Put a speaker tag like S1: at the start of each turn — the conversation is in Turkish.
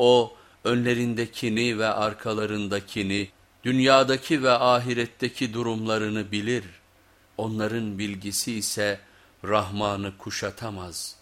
S1: O önlerindekini ve arkalarındakini, dünyadaki ve ahiretteki durumlarını bilir. Onların bilgisi ise Rahman'ı kuşatamaz.''